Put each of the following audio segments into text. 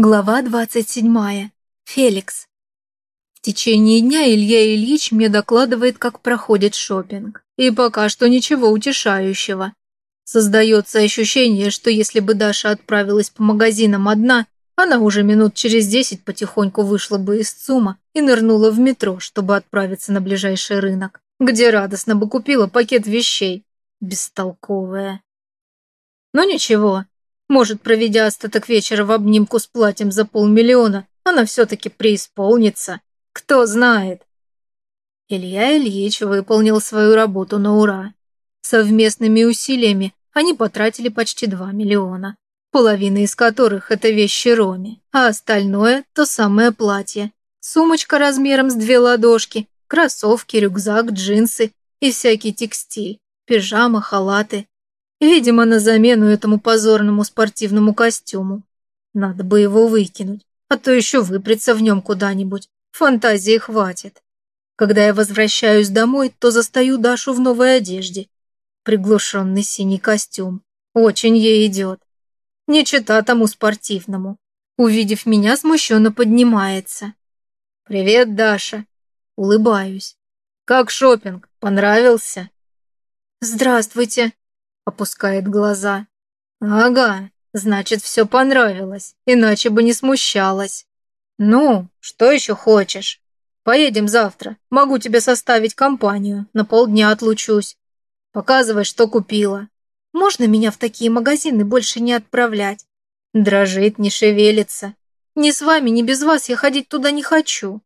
Глава 27. Феликс. В течение дня Илья Ильич мне докладывает, как проходит шопинг. И пока что ничего утешающего. Создается ощущение, что если бы Даша отправилась по магазинам одна, она уже минут через десять потихоньку вышла бы из ЦУМа и нырнула в метро, чтобы отправиться на ближайший рынок, где радостно бы купила пакет вещей. Бестолковая. Но ничего, может, проведя остаток вечера в обнимку с платьем за полмиллиона, она все-таки преисполнится. Кто знает. Илья Ильич выполнил свою работу на ура. Совместными усилиями они потратили почти 2 миллиона, половина из которых это вещи Роми, а остальное – то самое платье. Сумочка размером с две ладошки, кроссовки, рюкзак, джинсы и всякий текстиль, пижама, халаты, Видимо, на замену этому позорному спортивному костюму. Надо бы его выкинуть, а то еще выпрется в нем куда-нибудь. Фантазии хватит. Когда я возвращаюсь домой, то застаю Дашу в новой одежде. Приглушенный синий костюм. Очень ей идет. Не чита тому спортивному. Увидев меня, смущенно поднимается. «Привет, Даша!» Улыбаюсь. «Как шопинг? Понравился?» «Здравствуйте!» Опускает глаза. Ага, значит, все понравилось, иначе бы не смущалась. Ну, что еще хочешь? Поедем завтра. Могу тебе составить компанию. На полдня отлучусь. Показывай, что купила. Можно меня в такие магазины больше не отправлять? Дрожит, не шевелится. Ни с вами, ни без вас я ходить туда не хочу.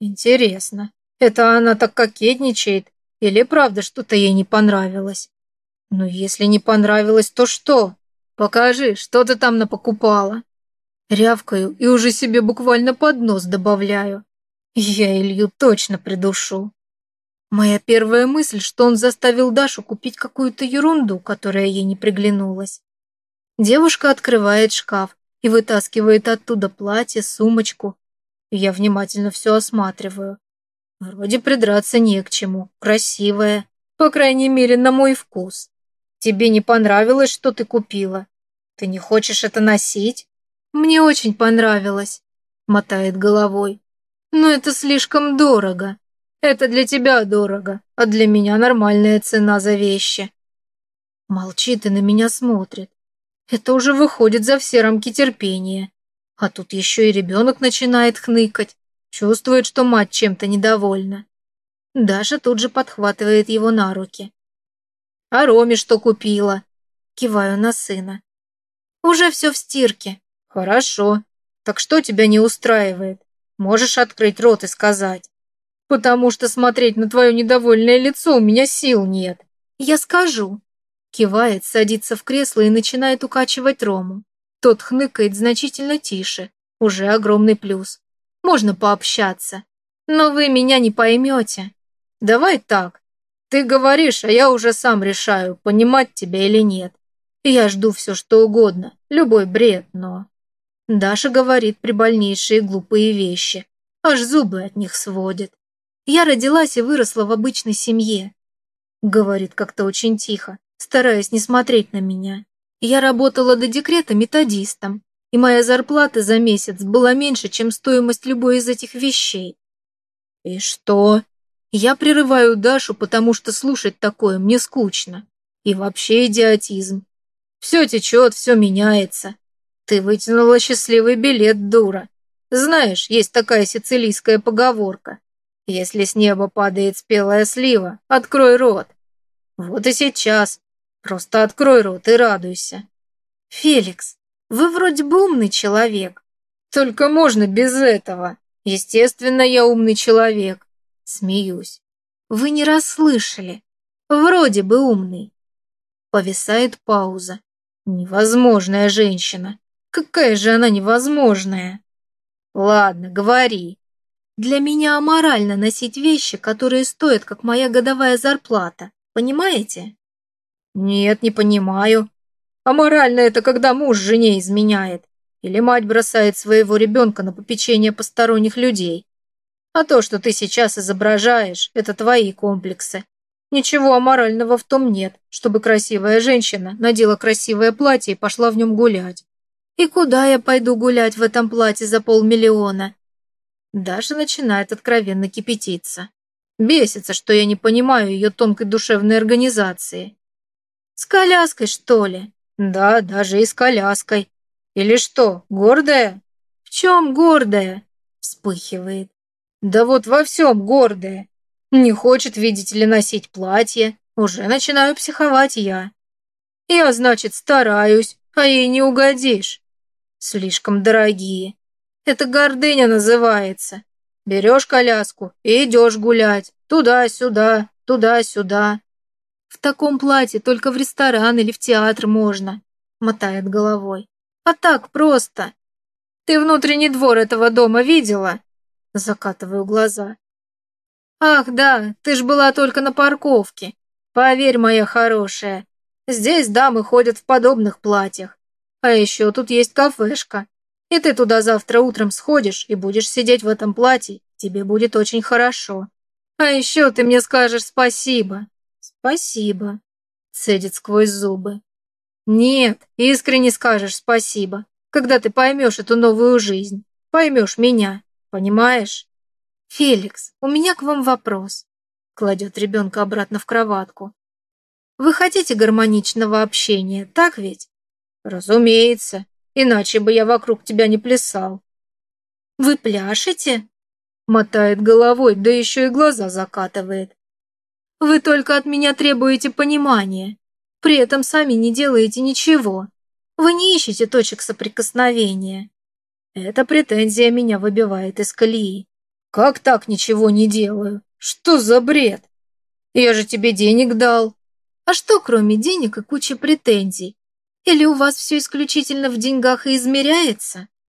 Интересно, это она так кокетничает? Или правда что-то ей не понравилось? «Ну, если не понравилось, то что? Покажи, что ты там напокупала». Рявкаю и уже себе буквально под нос добавляю. Я Илью точно придушу. Моя первая мысль, что он заставил Дашу купить какую-то ерунду, которая ей не приглянулась. Девушка открывает шкаф и вытаскивает оттуда платье, сумочку. Я внимательно все осматриваю. Вроде придраться не к чему, красивая, по крайней мере, на мой вкус. Тебе не понравилось, что ты купила? Ты не хочешь это носить? Мне очень понравилось, мотает головой. Но это слишком дорого. Это для тебя дорого, а для меня нормальная цена за вещи. Молчит и на меня смотрит. Это уже выходит за все рамки терпения. А тут еще и ребенок начинает хныкать, чувствует, что мать чем-то недовольна. Даша тут же подхватывает его на руки. А Роме что купила? Киваю на сына. Уже все в стирке. Хорошо. Так что тебя не устраивает? Можешь открыть рот и сказать. Потому что смотреть на твое недовольное лицо у меня сил нет. Я скажу. Кивает, садится в кресло и начинает укачивать Рому. Тот хныкает значительно тише. Уже огромный плюс. Можно пообщаться. Но вы меня не поймете. Давай так. Ты говоришь, а я уже сам решаю, понимать тебя или нет. Я жду все, что угодно, любой бред, но... Даша говорит прибольнейшие глупые вещи. Аж зубы от них сводит. Я родилась и выросла в обычной семье. Говорит как-то очень тихо, стараясь не смотреть на меня. Я работала до декрета методистом, и моя зарплата за месяц была меньше, чем стоимость любой из этих вещей. И что? Я прерываю Дашу, потому что слушать такое мне скучно. И вообще идиотизм. Все течет, все меняется. Ты вытянула счастливый билет, дура. Знаешь, есть такая сицилийская поговорка. Если с неба падает спелая слива, открой рот. Вот и сейчас. Просто открой рот и радуйся. Феликс, вы вроде бы умный человек. Только можно без этого. Естественно, я умный человек. Смеюсь. Вы не расслышали. Вроде бы умный. Повисает пауза. Невозможная женщина. Какая же она невозможная. Ладно, говори. Для меня аморально носить вещи, которые стоят, как моя годовая зарплата. Понимаете? Нет, не понимаю. Аморально это когда муж жене изменяет. Или мать бросает своего ребенка на попечение посторонних людей. А то, что ты сейчас изображаешь, это твои комплексы. Ничего аморального в том нет, чтобы красивая женщина надела красивое платье и пошла в нем гулять. И куда я пойду гулять в этом платье за полмиллиона? Даша начинает откровенно кипятиться. Бесится, что я не понимаю ее тонкой душевной организации. С коляской, что ли? Да, даже и с коляской. Или что, гордая? В чем гордая? Вспыхивает. Да вот во всем гордая. Не хочет, видите ли, носить платье. Уже начинаю психовать я. Я, значит, стараюсь, а ей не угодишь. Слишком дорогие. Это гордыня называется. Берешь коляску и идешь гулять. Туда-сюда, туда-сюда. В таком платье только в ресторан или в театр можно, мотает головой. А так просто. Ты внутренний двор этого дома видела? Закатываю глаза. Ах, да, ты ж была только на парковке. Поверь, моя хорошая, здесь дамы ходят в подобных платьях. А еще тут есть кафешка. И ты туда завтра утром сходишь и будешь сидеть в этом платье, тебе будет очень хорошо. А еще ты мне скажешь спасибо. Спасибо, цедит сквозь зубы. Нет, искренне скажешь спасибо, когда ты поймешь эту новую жизнь, поймешь меня, понимаешь? Феликс, у меня к вам вопрос кладет ребенка обратно в кроватку. Вы хотите гармоничного общения, так ведь? Разумеется, иначе бы я вокруг тебя не плясал. Вы пляшете? Мотает головой, да еще и глаза закатывает. Вы только от меня требуете понимания, при этом сами не делаете ничего. Вы не ищете точек соприкосновения. Эта претензия меня выбивает из колеи. Как так ничего не делаю? Что за бред? Я же тебе денег дал. А что, кроме денег и кучи претензий? Или у вас все исключительно в деньгах и измеряется?